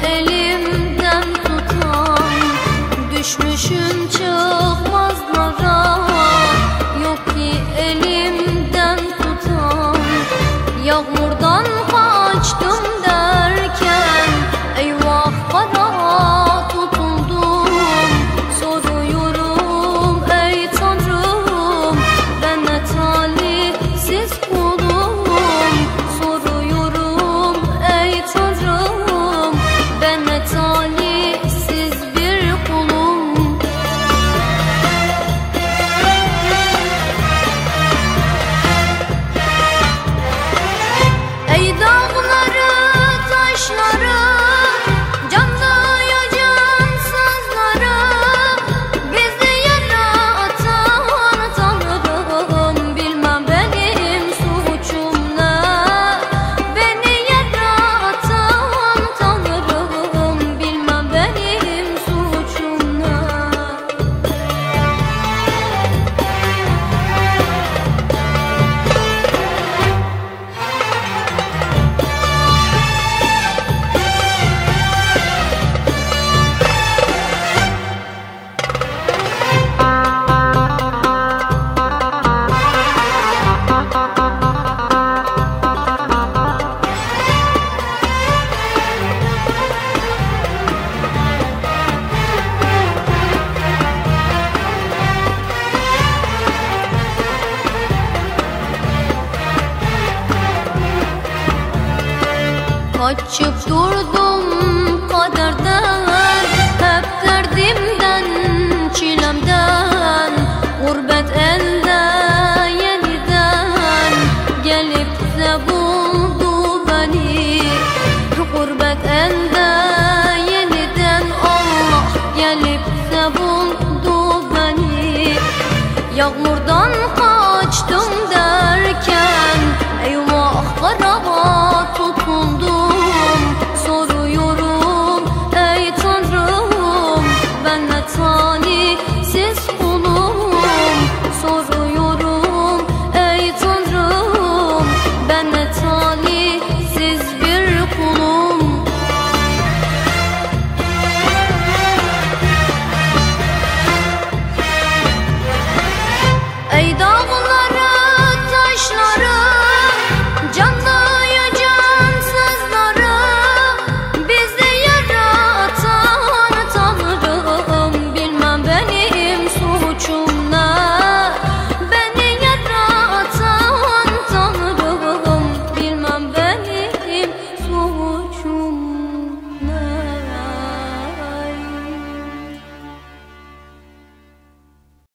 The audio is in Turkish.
el Açıp durdum kaderden Hep derdimden, çilemden. Gurbet elde yeniden Gelip de buldu beni. Gurbet elde yeniden Allah gelip de buldu beni. Yağmurdan kaçtım derken Eyvah karavan